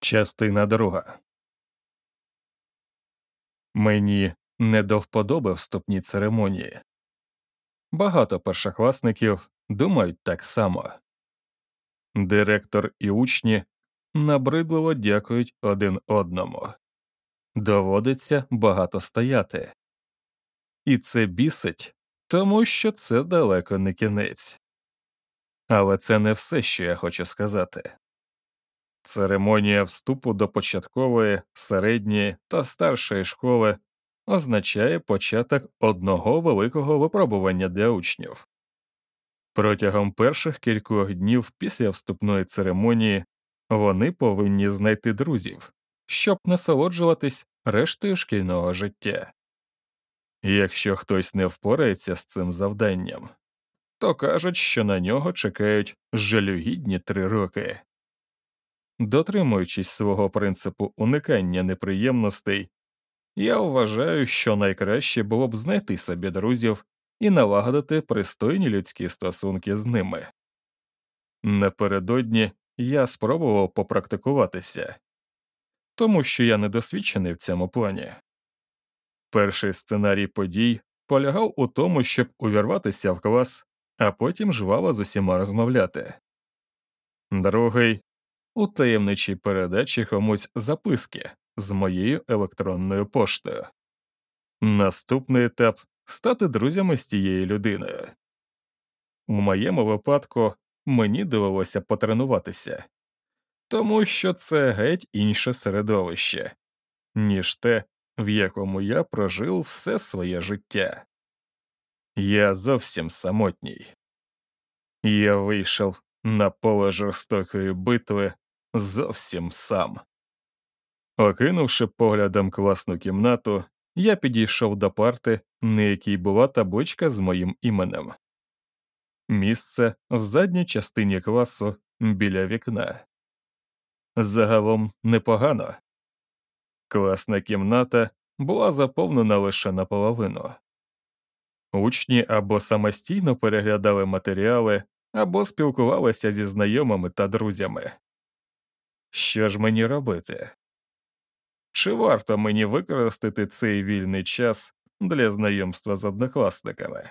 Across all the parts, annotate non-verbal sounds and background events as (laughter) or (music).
Частина друга. Мені не до вподоби вступні церемонії. Багато першокласників думають так само. Директор і учні набридливо дякують один одному. Доводиться багато стояти. І це бісить, тому що це далеко не кінець. Але це не все, що я хочу сказати. Церемонія вступу до початкової, середньої та старшої школи означає початок одного великого випробування для учнів. Протягом перших кількох днів після вступної церемонії вони повинні знайти друзів, щоб насолоджуватись рештою шкільного життя. Якщо хтось не впорається з цим завданням, то кажуть, що на нього чекають жалюгідні три роки. Дотримуючись свого принципу уникання неприємностей, я вважаю, що найкраще було б знайти собі друзів і налагодити пристойні людські стосунки з ними. Напередодні я спробував попрактикуватися, тому що я недосвідчений в цьому плані. Перший сценарій подій полягав у тому, щоб увірватися в клас, а потім жваво з усіма розмовляти. Другий у таємничій передачі комусь записки з моєю електронною поштою. Наступний етап стати друзями з тією людиною. У моєму випадку мені довелося потренуватися, тому що це геть інше середовище, ніж те, в якому я прожив все своє життя. Я зовсім самотній. Я вийшов на поле жорстокої битви зовсім сам. Окинувши поглядом класну кімнату, я підійшов до парти, на якій була табличка з моїм іменем. Місце в задній частині класу біля вікна. Загалом непогано. Класна кімната була заповнена лише наполовину. Учні або самостійно переглядали матеріали, або спілкувалися зі знайомими та друзями. Що ж мені робити? Чи варто мені використати цей вільний час для знайомства з однокласниками?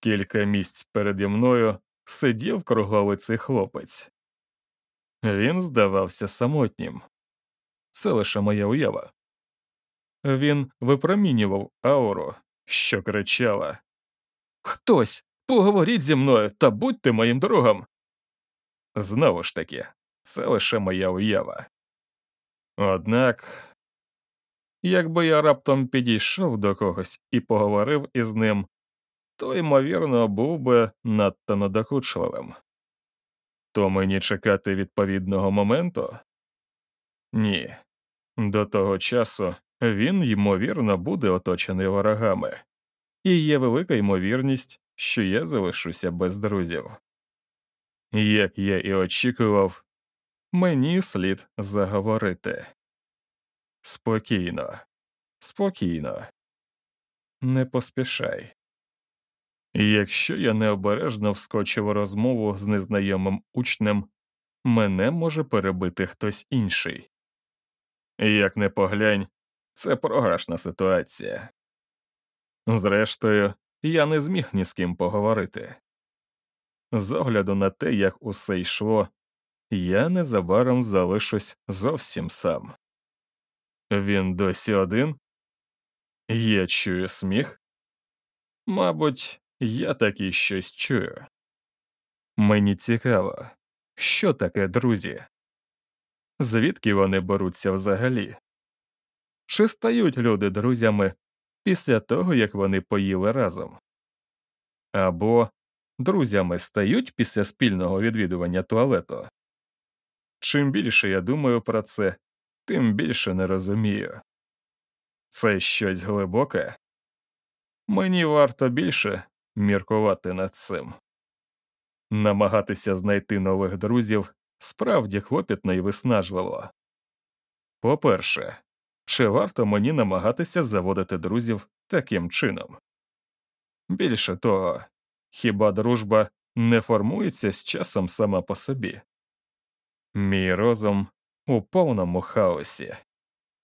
Кілька місць переді мною сидів круглолиций хлопець. Він здавався самотнім. Це лише моя уява. Він випромінював ауру, що кричала Хтось, поговоріть зі мною та будьте моїм другом. Знову ж таки, це лише моя уява. Однак, якби я раптом підійшов до когось і поговорив із ним, то, ймовірно, був би надто надокучливим. То мені чекати відповідного моменту? Ні. До того часу він, ймовірно, буде оточений ворогами, і є велика ймовірність, що я залишуся без друзів. Як я і очікував, мені слід заговорити. Спокійно, спокійно, не поспішай. Якщо я необережно вскочив у розмову з незнайомим учнем, мене може перебити хтось інший. Як не поглянь, це програшна ситуація. Зрештою, я не зміг ні з ким поговорити. З огляду на те, як усе йшло, я незабаром залишусь зовсім сам. Він досі один? Я чую сміх? Мабуть, я таки щось чую. Мені цікаво, що таке друзі? Звідки вони беруться взагалі? Чи стають люди друзями після того, як вони поїли разом? Або друзями стають після спільного відвідування туалету? Чим більше я думаю про це, тим більше не розумію. Це щось глибоке? Мені варто більше міркувати над цим. Намагатися знайти нових друзів справді хлопітно і виснажливо. По перше, чи варто мені намагатися заводити друзів таким чином? Більше того, хіба дружба не формується з часом сама по собі? Мій розум у повному хаосі,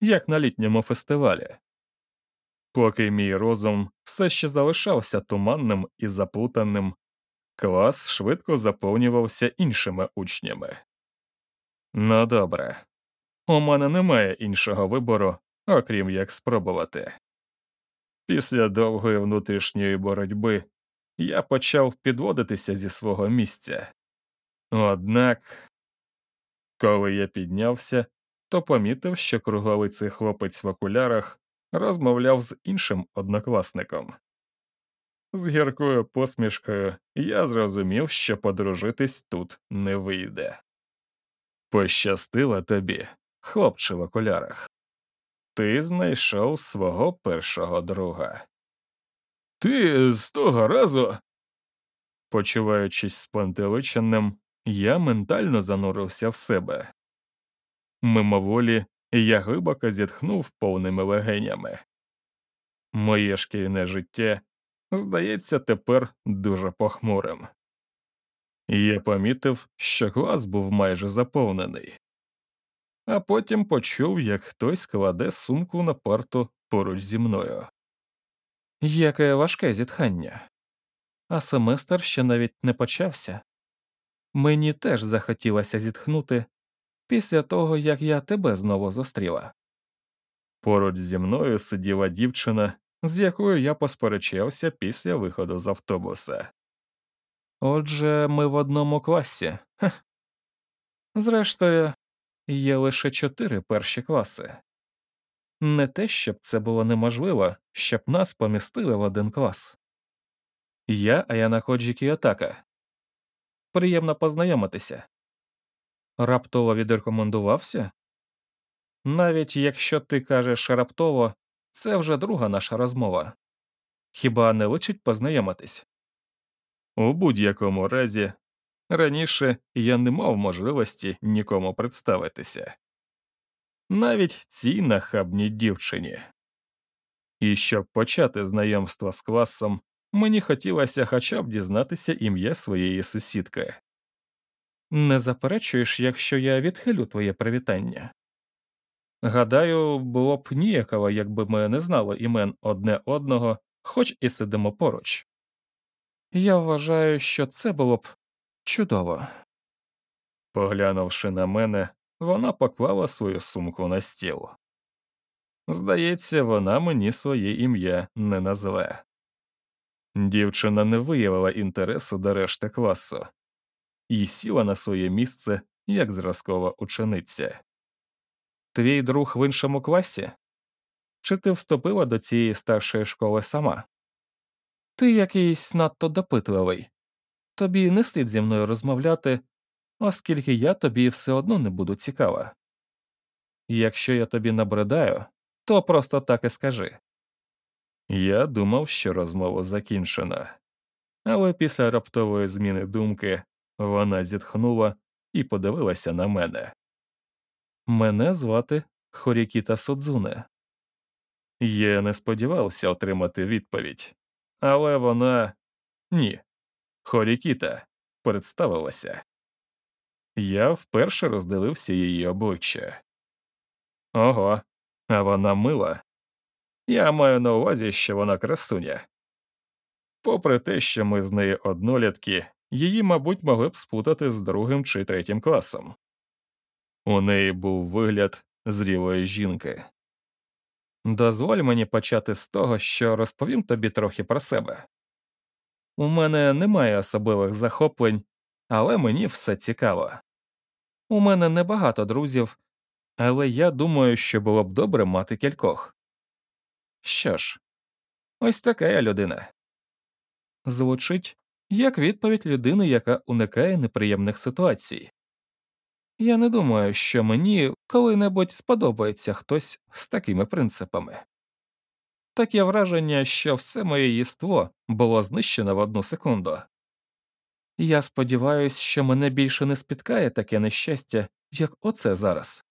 як на літньому фестивалі. Поки мій розум все ще залишався туманним і заплутаним, клас швидко заповнювався іншими учнями. Ну добре, у мене немає іншого вибору, окрім як спробувати. Після довгої внутрішньої боротьби я почав підводитися зі свого місця. Однак, коли я піднявся, то помітив, що кругловиций хлопець в окулярах розмовляв з іншим однокласником. З гіркою посмішкою я зрозумів, що подружитись тут не вийде. Пощастило тобі, хлопче в окулярах. Ти знайшов свого першого друга. Ти з того разу. Почуваючись спантеличеним, я ментально занурився в себе. Мимоволі я глибоко зітхнув повними легенями. Моє шкільне життя здається тепер дуже похмурим. Я помітив, що клас був майже заповнений, а потім почув, як хтось кладе сумку на парту поруч зі мною. Яке важке зітхання, а семестр ще навіть не почався. Мені теж захотілося зітхнути після того, як я тебе знову зустріла. Поруч зі мною сиділа дівчина, з якою я посперечався після виходу з автобуса. Отже, ми в одному класі. Хех. Зрештою, є лише чотири перші класи. Не те, щоб це було неможливо, щоб нас помістили в один клас. Я Аянаходжі Кіотака. Приємно познайомитися. Раптово відрекомендувався? Навіть якщо ти кажеш раптово, це вже друга наша розмова. Хіба не личить познайомитись? У будь-якому разі, раніше я не мав можливості нікому представитися, навіть цій нахабній дівчині. І щоб почати знайомство з класом, мені хотілося хоча б дізнатися ім'я своєї сусідки. Не заперечуєш, якщо я відхилю твоє привітання. Гадаю, було б ніяково, якби ми не знали імен одне одного, хоч і сидимо поруч. Я вважаю, що це було б чудово. Поглянувши на мене, вона поклала свою сумку на стіл. Здається, вона мені своє ім'я не назве. Дівчина не виявила інтересу до решти класу і сіла на своє місце як зразкова учениця. Твій друг в іншому класі? Чи ти вступила до цієї старшої школи сама? Ти якийсь надто допитливий. Тобі не слід зі мною розмовляти, оскільки я тобі все одно не буду цікава. Якщо я тобі набридаю, то просто так і скажи. Я думав, що розмова закінчена, але після раптової зміни думки вона зітхнула і подивилася на мене. Мене звати Хорікіта Судзуне. Я не сподівався отримати відповідь, але вона ні. Хорікіта представилася. Я вперше роздивився її обличчя. Ого, а вона мила. Я маю на увазі, що вона красуня. Попри те, що ми з нею однолітки, її, мабуть, могли б спутати з другим чи третім класом. У неї був вигляд зрілої жінки. Дозволь мені почати з того, що розповім тобі трохи про себе. У мене немає особливих захоплень, але мені все цікаво. У мене небагато друзів, але я думаю, що було б добре мати кількох. Що ж, ось така я людина. Звучить як відповідь людини, яка уникає неприємних ситуацій. Я не думаю, що мені коли-небудь сподобається хтось з такими принципами. Таке враження, що все моє єство було знищено в одну секунду. Я сподіваюся, що мене більше не спіткає таке нещастя, як оце зараз.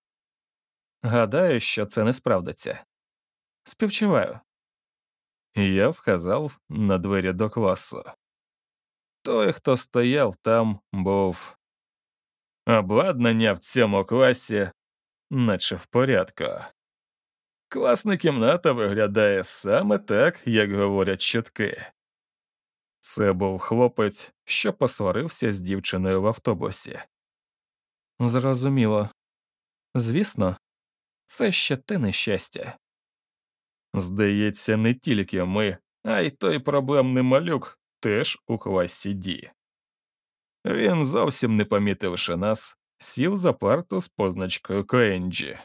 Гадаю, що це не справдиться. Співчуваю. Я вказав на двері до класу. Той, хто стояв там, був Обладнання в цьому класі наче в порядку. Класна кімната виглядає саме так, як говорять чутки. Це був хлопець, що посварився з дівчиною в автобусі. Зрозуміло. Звісно, це ще те нещастя. Здається, не тільки ми, а й той проблемний малюк теж у класі Ді. Він зовсім не помітивши нас, сів за парту з позначкою Коенджі.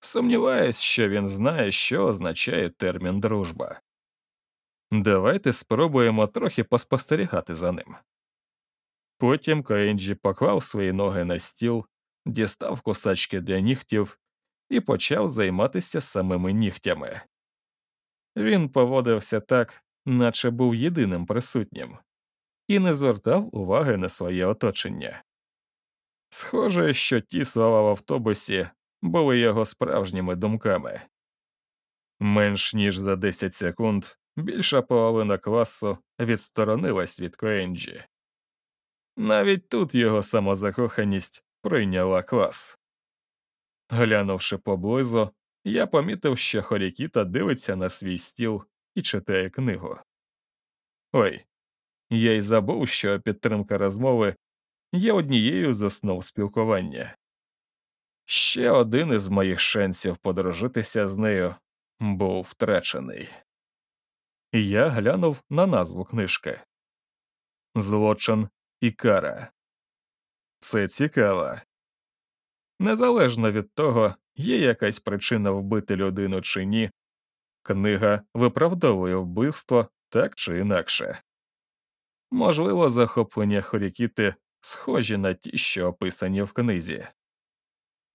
Сумніваюсь, що він знає, що означає термін дружба. Давайте спробуємо трохи поспостерігати за ним. Потім Коенджі поклав свої ноги на стіл, дістав косачки для нігтів і почав займатися самими нігтями. Він поводився так, наче був єдиним присутнім, і не звертав уваги на своє оточення. Схоже, що ті слова в автобусі були його справжніми думками. Менш ніж за 10 секунд більша половина класу відсторонилась від Коенджі. Навіть тут його самозакоханість прийняла клас. Глянувши поблизу, я помітив, що Хорікіта дивиться на свій стіл і читає книгу. Ой, я й забув, що підтримка розмови є однією з основ спілкування. Ще один із моїх шансів подружитися з нею був втрачений. Я глянув на назву книжки Злочин і кара. Це цікаво. Незалежно від того, є якась причина вбити людину чи ні, книга виправдовує вбивство так чи інакше. Можливо, захоплення Хорікіти схожі на ті, що описані в книзі.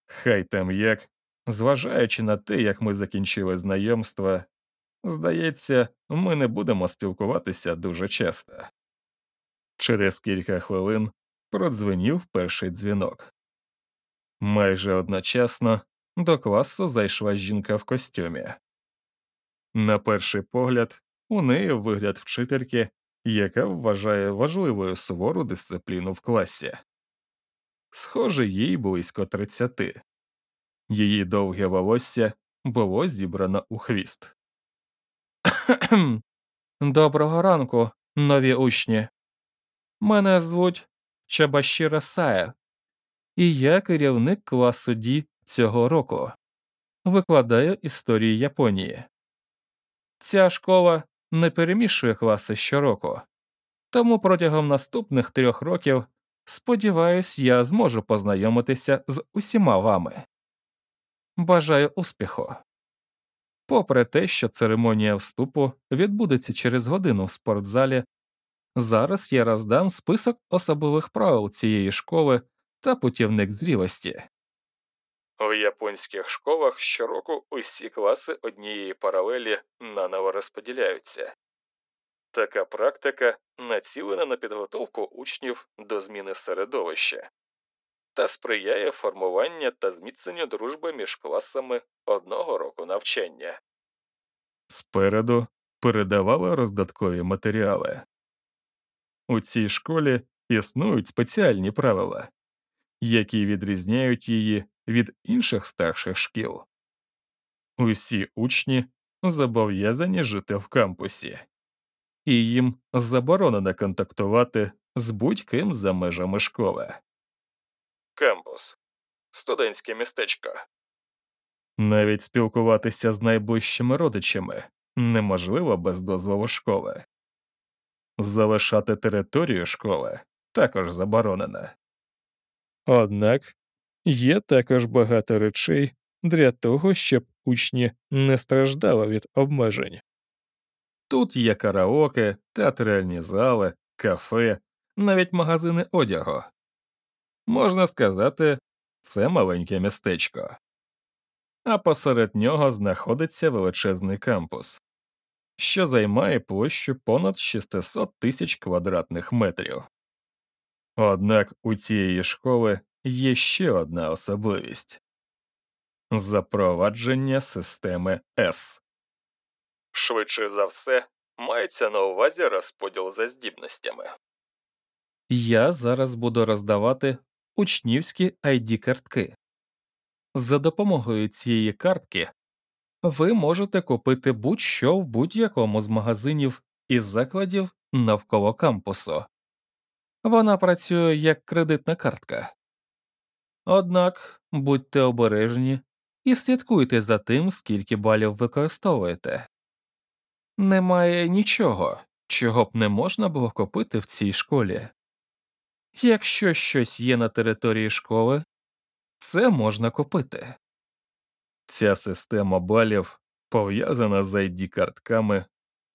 Хай там як, зважаючи на те, як ми закінчили знайомство, здається, ми не будемо спілкуватися дуже часто. Через кілька хвилин продзвенів перший дзвінок. Майже одночасно до класу зайшла жінка в костюмі. На перший погляд, у неї вигляд вчительки, яка вважає важливою сувору дисципліну в класі. Схоже, їй близько тридцяти. Її довге волосся було зібрано у хвіст. (coughs) Доброго ранку, нові учні. Мене звуть Чабашіра Сая, і я керівник класу Ді цього року. Викладаю історії Японії. Ця школа не перемішує класи щороку, тому протягом наступних трьох років, сподіваюсь, я зможу познайомитися з усіма вами. Бажаю успіху. Попри те, що церемонія вступу відбудеться через годину в спортзалі, зараз я роздам список особливих правил цієї школи та путівник зрілості. У японських школах щороку усі класи однієї паралелі наново розподіляються. Така практика націлена на підготовку учнів до зміни середовища та сприяє формуванню та зміцненню дружби між класами одного року навчання. Спереду передавали роздаткові матеріали. У цій школі існують спеціальні правила, які відрізняють її від інших старших шкіл. Усі учні зобов'язані жити в кампусі, і їм заборонено контактувати з будь-ким за межами школи. Кампус студентське містечко. Навіть спілкуватися з найближчими родичами неможливо без дозволу школи. Залишати територію школи також заборонено. Однак є також багато речей для того, щоб учні не страждали від обмежень. Тут є караоке, театральні зали, кафе, навіть магазини одягу. Можна сказати, це маленьке містечко. А посеред нього знаходиться величезний кампус, що займає площу понад 600 тисяч квадратних метрів. Однак у цієї школи є ще одна особливість запровадження системи С. Швидше за все, мається на увазі розподіл за здібностями. Я зараз буду роздавати учнівські id картки За допомогою цієї картки ви можете купити будь-що в будь-якому з магазинів і закладів навколо кампусу. Вона працює як кредитна картка. Однак будьте обережні і слідкуйте за тим, скільки балів використовуєте. Немає нічого, чого б не можна було купити в цій школі. Якщо щось є на території школи, це можна купити. Ця система балів, пов'язана з id картками,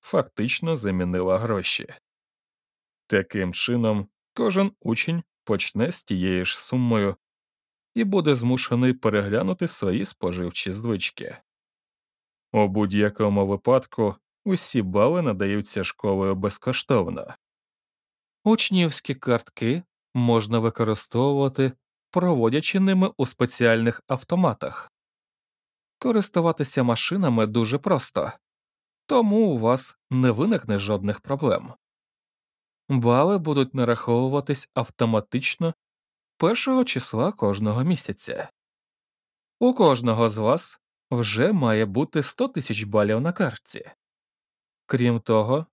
фактично замінила гроші. Таким чином, кожен учень почне з тією ж сумою і буде змушений переглянути свої споживчі звички. У будь-якому випадку усі бали надаються школою безкоштовно. Учнівські картки можна використовувати, проводячи ними у спеціальних автоматах. Користуватися машинами дуже просто, тому у вас не виникне жодних проблем. Бали будуть нараховуватись автоматично першого числа кожного місяця. У кожного з вас вже має бути 100 тисяч балів на картці. Крім того,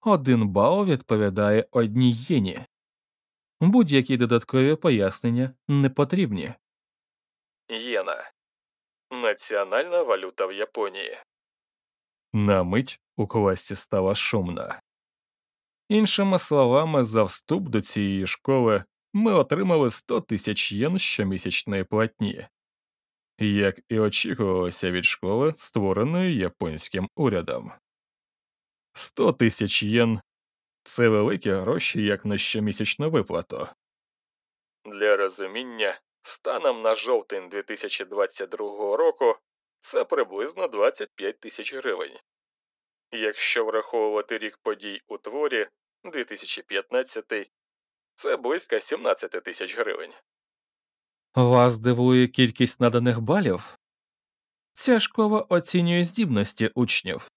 один бал відповідає одній єні. Будь-які додаткові пояснення не потрібні. Єна національна валюта в Японії. На мить у класі стало шумно. Іншими словами, за вступ до цієї школи ми отримали 100 тисяч єн щомісячної платні, як і очікувалося від школи, створеної японським урядом. 100 тисяч єн це великі гроші як на щомісячну виплату. Для розуміння, станом на жовтень 2022 року це приблизно 25 тисяч гривень. Якщо враховувати рік подій у творі 2015, це близько 17 тисяч гривень. Вас дивує кількість наданих балів? Ця школа оцінює здібності учнів.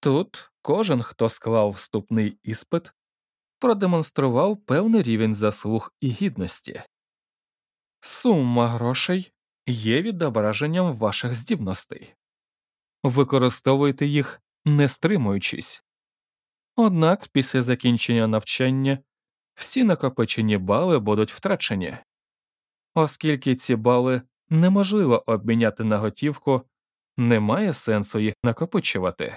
Тут кожен, хто склав вступний іспит, продемонстрував певний рівень заслуг і гідності. Сума грошей є відображенням ваших здібностей. Використовуйте їх, не стримуючись. Однак після закінчення навчання всі накопичені бали будуть втрачені, оскільки ці бали неможливо обміняти на готівку, немає сенсу їх накопичувати.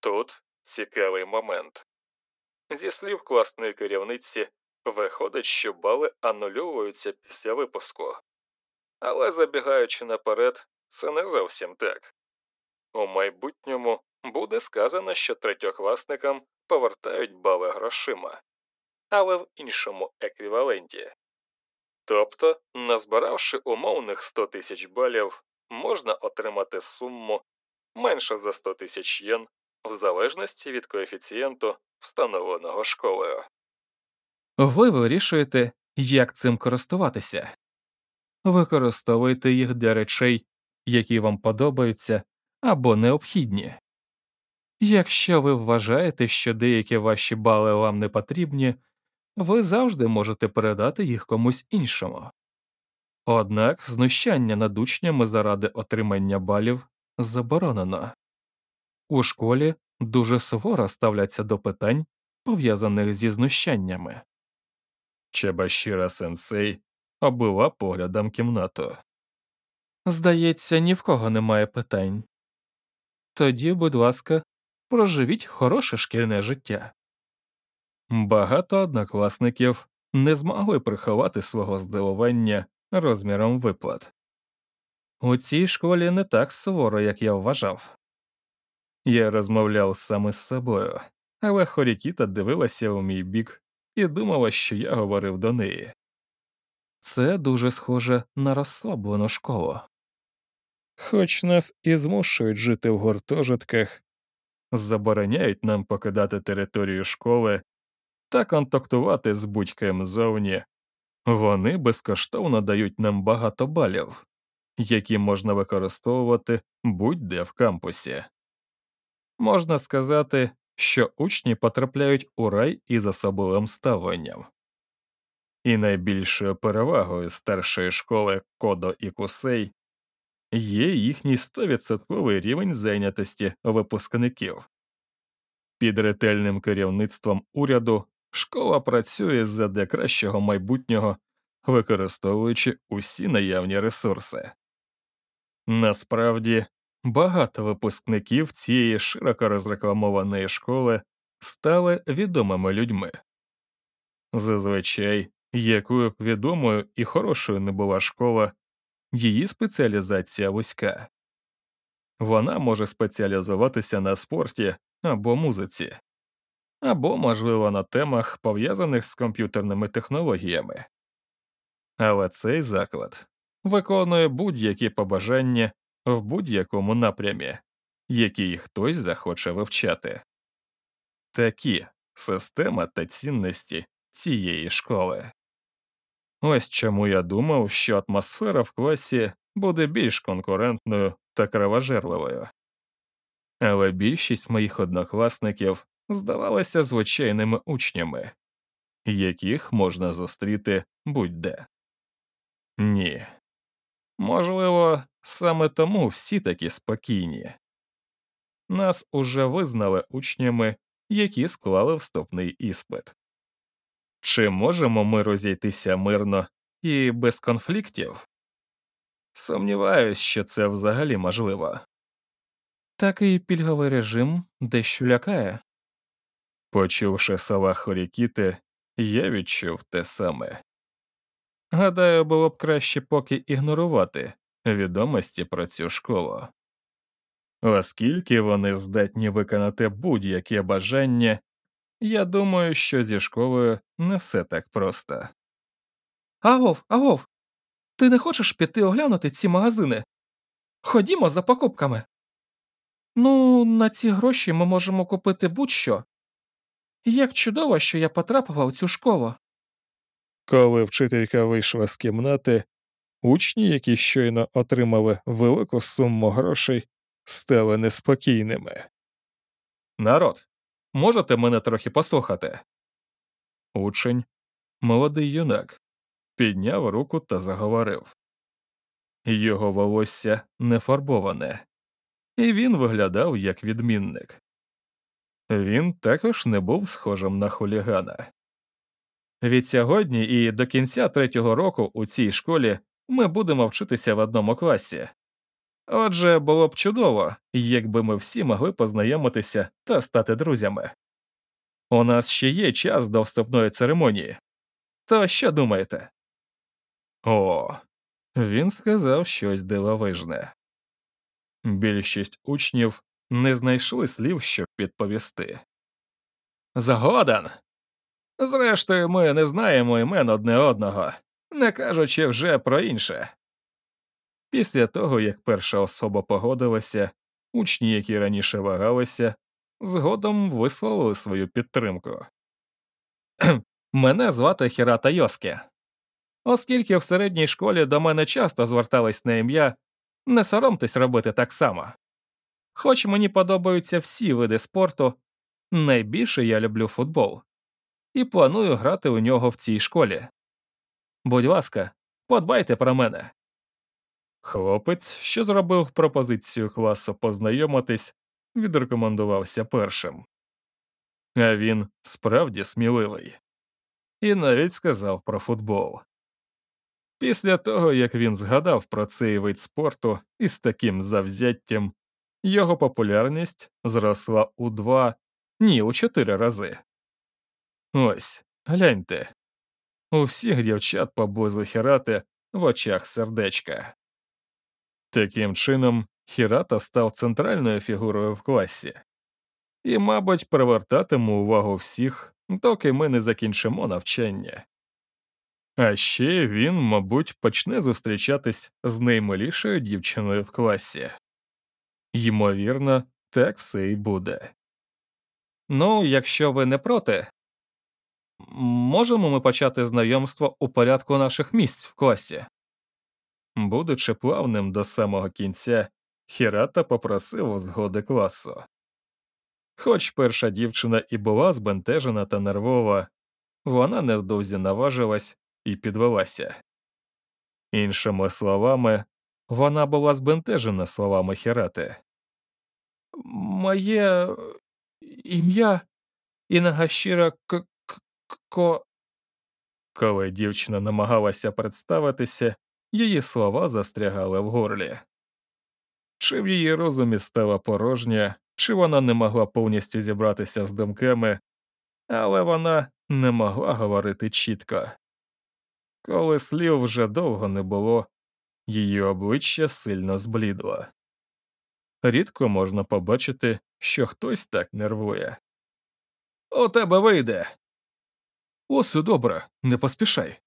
Тут цікавий момент. Зі слів класної керівниці, виходить, що бали анульовуються після випуску, але забігаючи наперед, це не зовсім так. У майбутньому буде сказано, що третьокласникам повертають бали грошима, але в іншому еквіваленті. Тобто, назбиравши умовних 100 тисяч балів, можна отримати суму менше за 100 тисяч єн в залежності від коефіцієнту, встановленого школою. Ви вирішуєте, як цим користуватися. Використовуйте їх для речей, які вам подобаються або необхідні. Якщо ви вважаєте, що деякі ваші бали вам не потрібні, ви завжди можете передати їх комусь іншому. Однак знущання над учнями заради отримання балів заборонено. У школі дуже суворо ставляться до питань, пов'язаних зі знущаннями. Чебашіра сенсей оббила поглядом кімнату. Здається, ні в кого немає питань. Тоді, будь ласка, проживіть хороше шкільне життя. Багато однокласників не змогли приховати свого здивування розміром виплат. У цій школі не так суворо, як я вважав. Я розмовляв саме з собою, але Хорікіта дивилася у мій бік і думала, що я говорив до неї. Це дуже схоже на розслаблену школу. Хоч нас і змушують жити в гуртожитках, забороняють нам покидати територію школи та контактувати з будь-ким зовні, вони безкоштовно дають нам багато балів, які можна використовувати будь-де в кампусі. Можна сказати, що учні потрапляють у рай із особливим ставленням. І найбільшою перевагою старшої школи Кодо і Кусей є їхній 100% рівень зайнятості випускників. Під ретельним керівництвом уряду школа працює заради кращого майбутнього, використовуючи усі наявні ресурси. Насправді, багато випускників цієї широко розрекламованої школи стали відомими людьми. Зазвичай, якою б відомою і хорошою не була школа, її спеціалізація вузька. Вона може спеціалізуватися на спорті або музиці, або, можливо, на темах, пов'язаних з комп'ютерними технологіями. Але цей заклад виконує будь-які побажання в будь-якому напрямі, який хтось захоче вивчати. Такі система та цінності цієї школи. Ось чому я думав, що атмосфера в класі буде більш конкурентною та кровожерливою. Але більшість моїх однокласників здавалися звичайними учнями, яких можна зустріти будь-де. Ні. Можливо, саме тому всі такі спокійні. Нас уже визнали учнями, які склали вступний іспит. Чи можемо ми розійтися мирно і без конфліктів? Сумніваюсь, що це взагалі можливо. Такий пільговий режим дещо лякає. Почувши слова Хорікіти, я відчув те саме. Гадаю, було б краще поки ігнорувати відомості про цю школу, оскільки вони здатні виконати будь-яке бажання, я думаю, що зі школою не все так просто. Агов, агов, ти не хочеш піти оглянути ці магазини? Ходімо за покупками. Ну, на ці гроші ми можемо купити будь-що. Як чудово, що я потрапила у цю школу. Коли вчителька вийшла з кімнати, учні, які щойно отримали велику суму грошей, стали неспокійними. Народ, можете мене трохи послухати? Учень, молодий юнак, підняв руку та заговорив. Його волосся не фарбоване, і він виглядав як відмінник. Він також не був схожим на хулігана. Від сьогодні і до кінця третього року у цій школі ми будемо вчитися в одному класі. Отже, було б чудово, якби ми всі могли познайомитися та стати друзями. У нас ще є час до вступної церемонії. То що думаєте? О, він сказав щось дивовижне. Більшість учнів не знайшли слів, щоб відповісти. Згоден. Зрештою, ми не знаємо імен одне одного, не кажучи вже про інше. Після того, як перша особа погодилася, учні, які раніше вагалися, згодом висловили свою підтримку. (clears throat) Мене звати Хірата Йоске. Оскільки в середній школі до мене часто звертались на ім'я, не соромтесь робити так само. Хоч мені подобаються всі види спорту, найбільше я люблю футбол і планую грати у нього в цій школі. Будь ласка, подбайте про мене. Хлопець, що зробив пропозицію класу познайомитись, відрекомендувався першим. А він справді сміливий і навіть сказав про футбол. Після того, як він згадав про цей вид спорту із таким завзяттям, його популярність зросла у два, ні, у чотири рази. Ось, гляньте. У всіх дівчат поблизу Хірати в очах сердечка. Таким чином, Хірата став центральною фігурою в класі, і, мабуть, привертатиме увагу всіх, доки ми не закінчимо навчання. А ще він, мабуть, почне зустрічатись з наймилішою дівчиною в класі. Ймовірно, так все і буде. Ну, якщо ви не проти, можемо ми почати знайомство у порядку наших місць в класі. Будучи плавним до самого кінця, Хірата попросив згоди класу. Хоч перша дівчина і була збентежена та нервова, вона невдовзі наважилась і підвелася. Іншими словами, вона була збентежена словами Хірати. Моє е, ім'я Інагашіра К. Ко. Коли дівчина намагалася представитися, її слова застрягали в горлі. Чи в її розумі стала порожня, чи вона не могла повністю зібратися з думками, але вона не могла говорити чітко. Коли слів вже довго не було, її обличчя сильно зблідло. Рідко можна побачити, що хтось так нервує. У тебе вийде. Осе добре, не поспішай.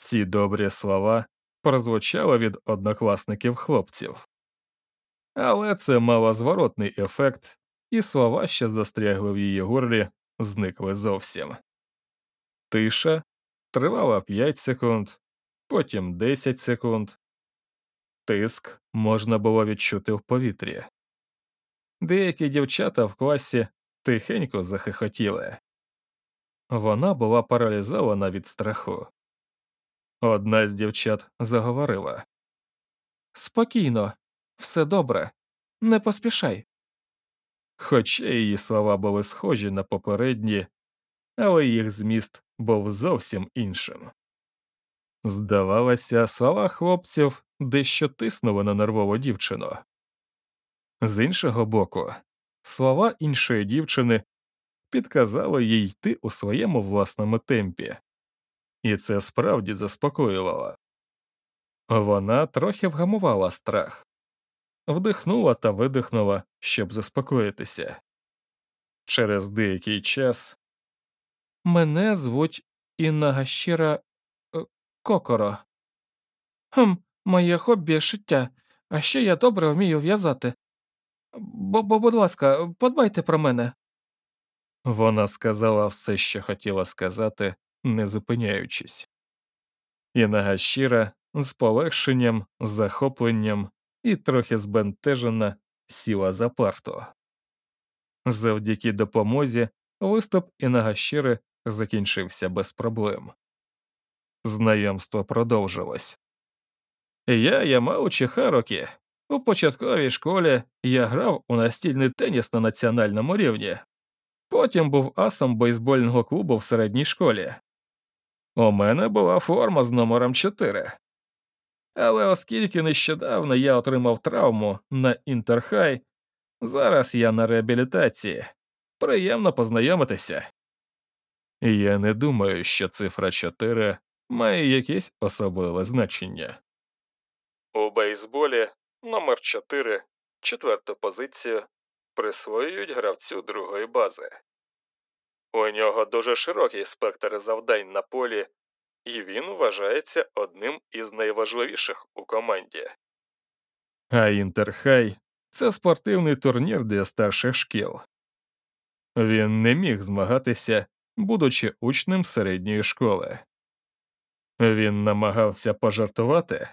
Ці добрі слова прозвучали від однокласників хлопців. Але це мало зворотний ефект, і слова, що застрягли в її горлі, зникли зовсім. Тиша тривала 5 секунд, потім 10 секунд. Тиск можна було відчути в повітрі. Деякі дівчата в класі тихенько захихотіли. Вона була паралізована від страху. Одна з дівчат заговорила Спокійно, все добре, не поспішай. Хоча її слова були схожі на попередні, але їх зміст був зовсім іншим. Здавалося, слова хлопців дещо тиснули на нервову дівчину. З іншого боку, слова іншої дівчини підказали їй йти у своєму власному темпі, і це справді заспокоювало. Вона трохи вгамувала страх, вдихнула та видихнула, щоб заспокоїтися. Через деякий час Мене звуть Іннагащира е, Кокоро. Хм, моє хобі шиття, а ще я добре вмію в'язати. Бо, бо, будь ласка, подбайте про мене. Вона сказала все, що хотіла сказати, не зупиняючись. І Нагашіра з полегшенням, захопленням і трохи збентежена сіла за парту. Завдяки допомозі виступ Інагашіри закінчився без проблем. Знайомство продовжилось. Я Ямаучі Харукі. У початковій школі я грав у настільний теніс на національному рівні, потім був асом бейсбольного клубу в середній школі. У мене була форма з номером 4. Але оскільки нещодавно я отримав травму на інтерхай, зараз я на реабілітації. Приємно познайомитися. Я не думаю, що цифра 4 має якесь особливе значення. У бейсболі номер 4 четверту позицію присвоюють гравцю другої бази. У нього дуже широкий спектр завдань на полі, і він вважається одним із найважливіших у команді. А Інтерхай це спортивний турнір для старших шкіл. Він не міг змагатися, будучи учнем середньої школи. Він намагався пожартувати.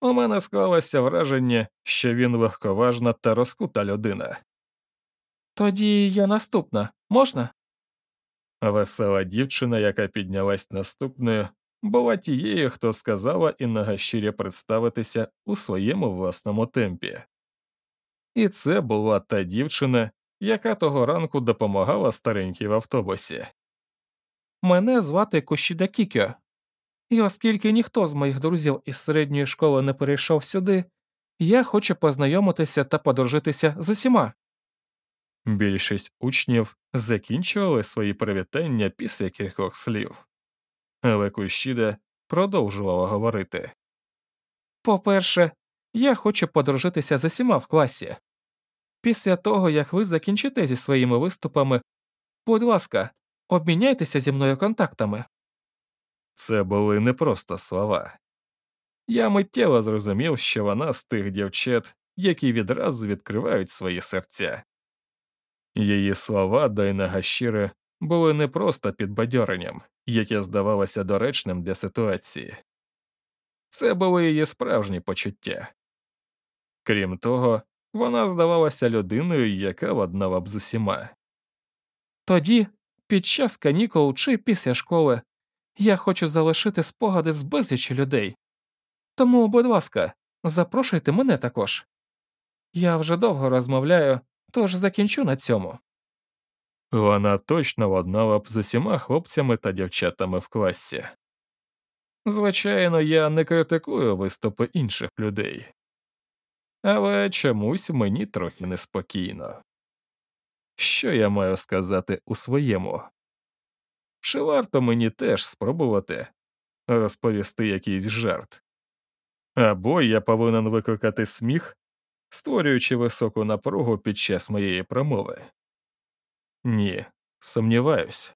У мене склалося враження, що він легковажна та розкута людина. Тоді я наступна, можна? Весела дівчина, яка піднялась наступною, була тією, хто сказала і нагащирі представитися у своєму власному темпі. І це була та дівчина, яка того ранку допомагала старенькій в автобусі. Мене звати Кощіда Кікьо. І оскільки ніхто з моїх друзів із середньої школи не перейшов сюди, я хочу познайомитися та подружитися з усіма. Більшість учнів закінчували свої привітання після кількох слів, але Кущіда продовжувала говорити. По-перше, я хочу подружитися з усіма в класі. Після того, як ви закінчите зі своїми виступами, будь ласка, обміняйтеся зі мною контактами. Це були не просто слова. Я миттєво зрозумів, що вона з тих дівчат, які відразу відкривають свої серця. Її слова Дайна Гашіри були не просто підбадьоренням, яке здавалося доречним для ситуації. Це були її справжні почуття. Крім того, вона здавалася людиною, яка ладнала б з усіма. Тоді, під час канікул чи після школи, Я хочу залишити спогади з безлічі людей. Тому, будь ласка, запрошуйте мене також. Я вже довго розмовляю, тож закінчу на цьому. Вона точно ладнала б з усіма хлопцями та дівчатами в класі. Звичайно, я не критикую виступи інших людей, але чомусь мені трохи неспокійно. Що я маю сказати у своєму? Чи варто мені теж спробувати розповісти якийсь жарт? Або я повинен викликати сміх, створюючи високу напругу під час моєї промови? Ні, сумніваюсь.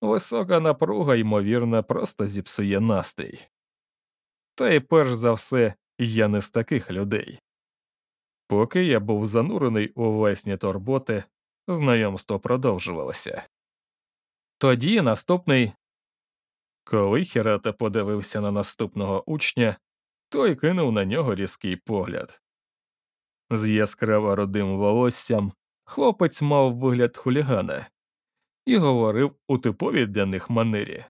Висока напруга, ймовірно, просто зіпсує настрій. Та й перш за все, я не з таких людей. Поки я був занурений у власні турботи, знайомство продовжувалося. Тоді наступний. Коли Хірата подивився на наступного учня, той кинув на нього різкий погляд. З яскраво родим волоссям хлопець мав вигляд хулігана і говорив у типовій для них манері.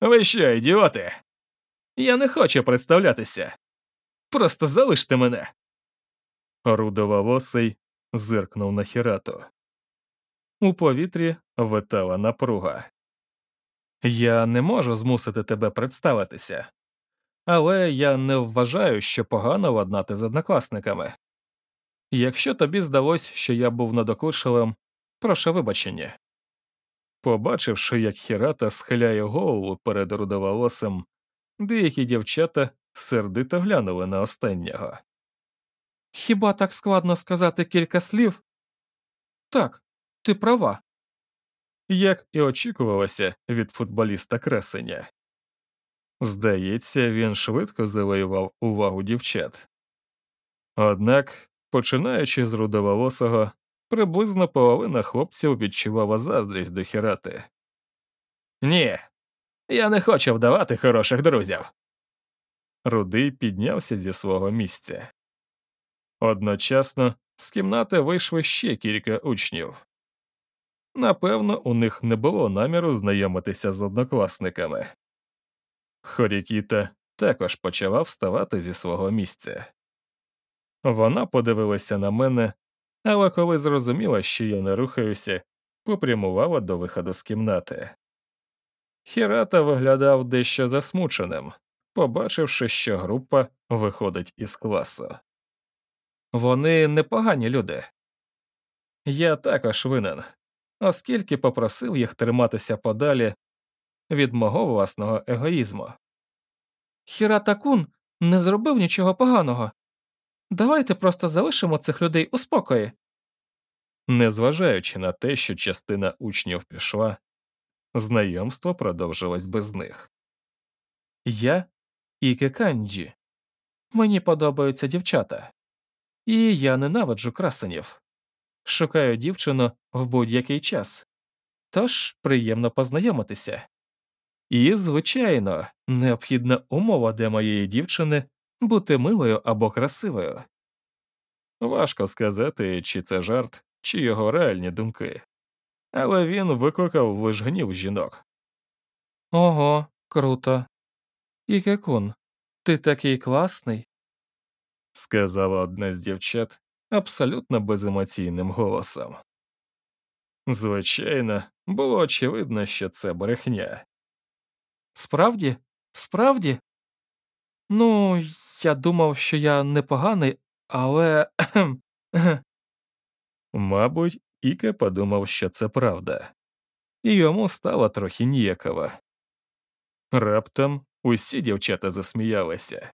Ви що, ідіоти? Я не хочу представлятися. Просто залиште мене. Рудоволосий зиркнув на хірату. У повітрі витала напруга. Я не можу змусити тебе представитися, але я не вважаю, що погано ладнати з однокласниками. Якщо тобі здалось, що я був надокучливим, прошу вибачення. Побачивши, як Хірата схиляє голову перед рудоволосим, деякі дівчата сердито глянули на останнього. Хіба так складно сказати кілька слів? Так, ти права. Як і очікувалося від футболіста кресеня. Здається, він швидко завоював увагу дівчат. Однак, починаючи з рудоволосого, приблизно половина хлопців відчувала заздрість до хірати. Ні, я не хочу вдавати хороших друзів. Рудий піднявся зі свого місця. Одночасно з кімнати вийшли ще кілька учнів. Напевно, у них не було наміру знайомитися з однокласниками. Хорікіта також почала вставати зі свого місця. Вона подивилася на мене, але коли зрозуміла, що я не рухаюся, попрямувала до виходу з кімнати. Хірата виглядав дещо засмученим, побачивши, що група виходить із класу. Вони непогані люди. Я також винен, оскільки попросив їх триматися подалі від мого власного егоїзму. Хірата-кун не зробив нічого поганого. Давайте просто залишимо цих людей у спокої. Незважаючи на те, що частина учнів пішла, знайомство продовжилось без них. Я і Кеканджі. Мені подобаються дівчата, і я ненавиджу красенів. Шукаю дівчину в будь-який час, тож приємно познайомитися. І, звичайно, необхідна умова для моєї дівчини бути милою або красивою. Важко сказати, чи це жарт, чи його реальні думки, але він викликав лиш гнів жінок. Ого, круто. Ікекун, ти такий класний, сказала одна з дівчат абсолютно беземоційним голосом. Звичайно, було очевидно, що це брехня. Справді? Справді? Ну, я думав, що я непоганий, але. (clears throat) Мабуть, Іке подумав, що це правда, і йому стало трохи ніяково. Раптом усі дівчата засміялися.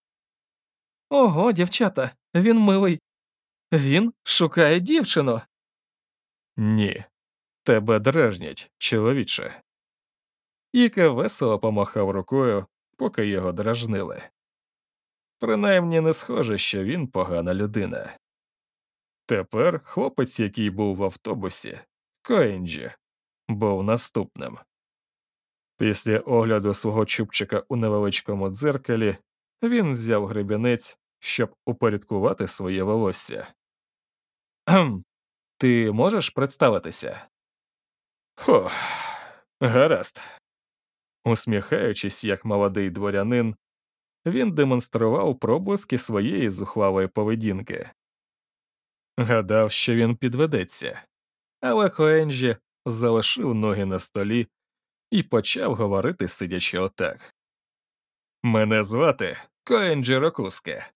Ого, дівчата, він милий. Він шукає дівчину. Ні, тебе дражнять, чоловіче. Іке весело помахав рукою, поки його дражнили. Принаймні не схоже, що він погана людина. Тепер хлопець, який був в автобусі, Коенджі, був наступним. Після огляду свого чубчика у невеличкому дзеркалі він взяв гребінець, щоб упорядкувати своє волосся. «Кхм, Ти можеш представитися? Фух, гаразд. Усміхаючись, як молодий дворянин, він демонстрував проблиски своєї зухвалої поведінки. Гадав, що він підведеться, але Коенджі залишив ноги на столі і почав говорити, сидячи отак. Мене звати Коенджі Рокуске.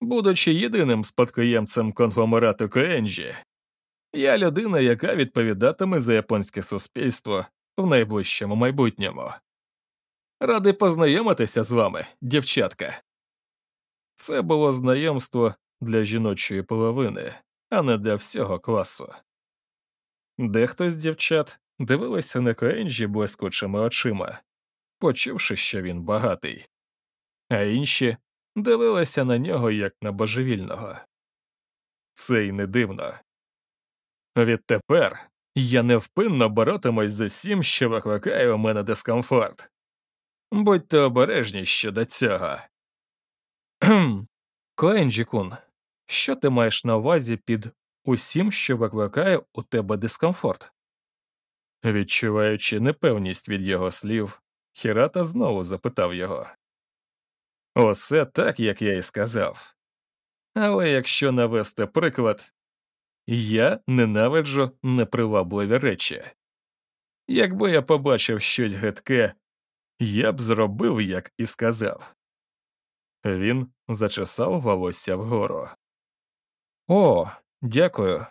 Будучи єдиним спадкоємцем конгломерату Коенджі, я людина, яка відповідатиме за японське суспільство в найближчому майбутньому. Радий познайомитися з вами, дівчатка. Це було знайомство для жіночої половини, а не для всього класу. Дехто з дівчат дивилися на Коенджі блискучими очима, почувши, що він багатий, а інші дивилися на нього як на божевільного. Це й не дивно. Відтепер я невпинно боротимусь з усім, що викликає у мене дискомфорт. Будьте обережні щодо цього. Коенджі-кун, що ти маєш на увазі під усім, що викликає у тебе дискомфорт? Відчуваючи непевність від його слів, Хірата знову запитав його. Усе так, як я і сказав. Але якщо навести приклад, я ненавиджу непривабливі речі. Якби я побачив щось гидке, я б зробив, як і сказав. Він зачесав волосся вгору. О, дякую.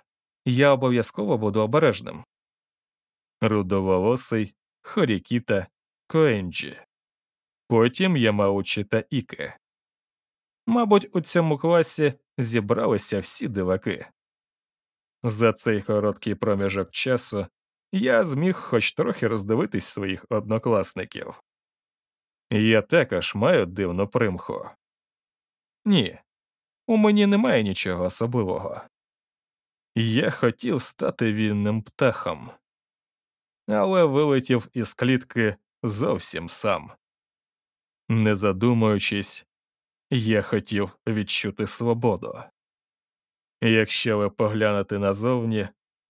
Я обов'язково буду обережним. Рудоволосий Хорікіта Коенджі. Потім Ямаучі та Іке. Мабуть, у цьому класі зібралися всі диваки. За цей короткий проміжок часу я зміг хоч трохи роздивитись своїх однокласників. Я також маю дивну примху. Ні, у мені немає нічого особливого. Я хотів стати вільним птахом, але вилетів із клітки зовсім сам. Не задумуючись, я хотів відчути свободу. Якщо ви поглянете назовні,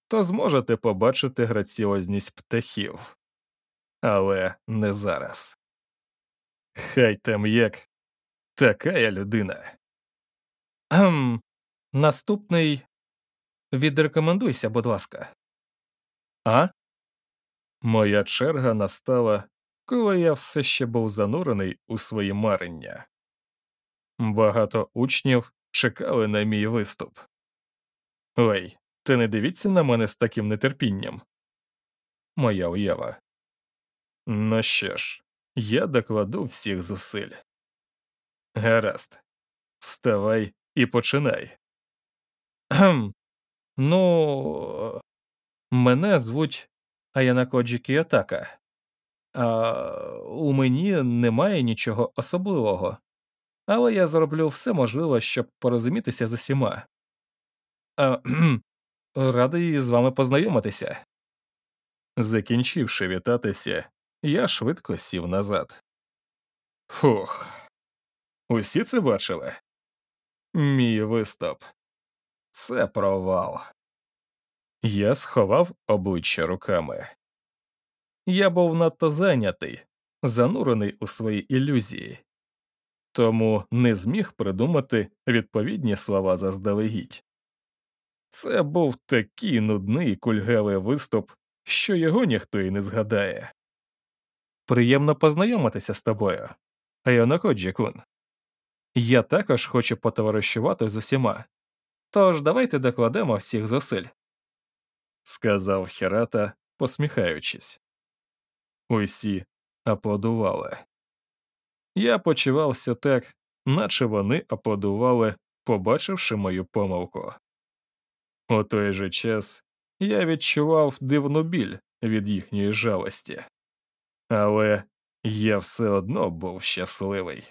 то зможете побачити граціозність птахів, але не зараз. Хай там як така я людина. Ем, Наступний відрекомендуйся, будь ласка. А? Моя черга настала, коли я все ще був занурений у свої марення. Багато учнів чекали на мій виступ. Ой, ти не дивіться на мене з таким нетерпінням. Моя уява. Ну що ж, я докладу всіх зусиль. Гаразд, вставай і починай. Кхм. Ну, мене звуть Аянакоджі Кіотака. А у мені немає нічого особливого, але я зроблю все можливе, щоб порозумітися з усіма. А, (clears throat) Радий з вами познайомитися. Закінчивши вітатися, я швидко сів назад. Фух, усі це бачили? Мій виступ. Це провал. Я сховав обличчя руками. Я був надто зайнятий, занурений у свої ілюзії, тому не зміг придумати відповідні слова заздалегідь. Це був такий нудний кульгавий виступ, що його ніхто й не згадає. Приємно познайомитися з тобою, Айонако кун Я також хочу потоваришувати з усіма. Тож давайте докладемо всіх зусиль, сказав Херата, посміхаючись. Усі аплодували. Я почувався так, наче вони аплодували, побачивши мою помилку. У той же час я відчував дивну біль від їхньої жалості, але я все одно був щасливий.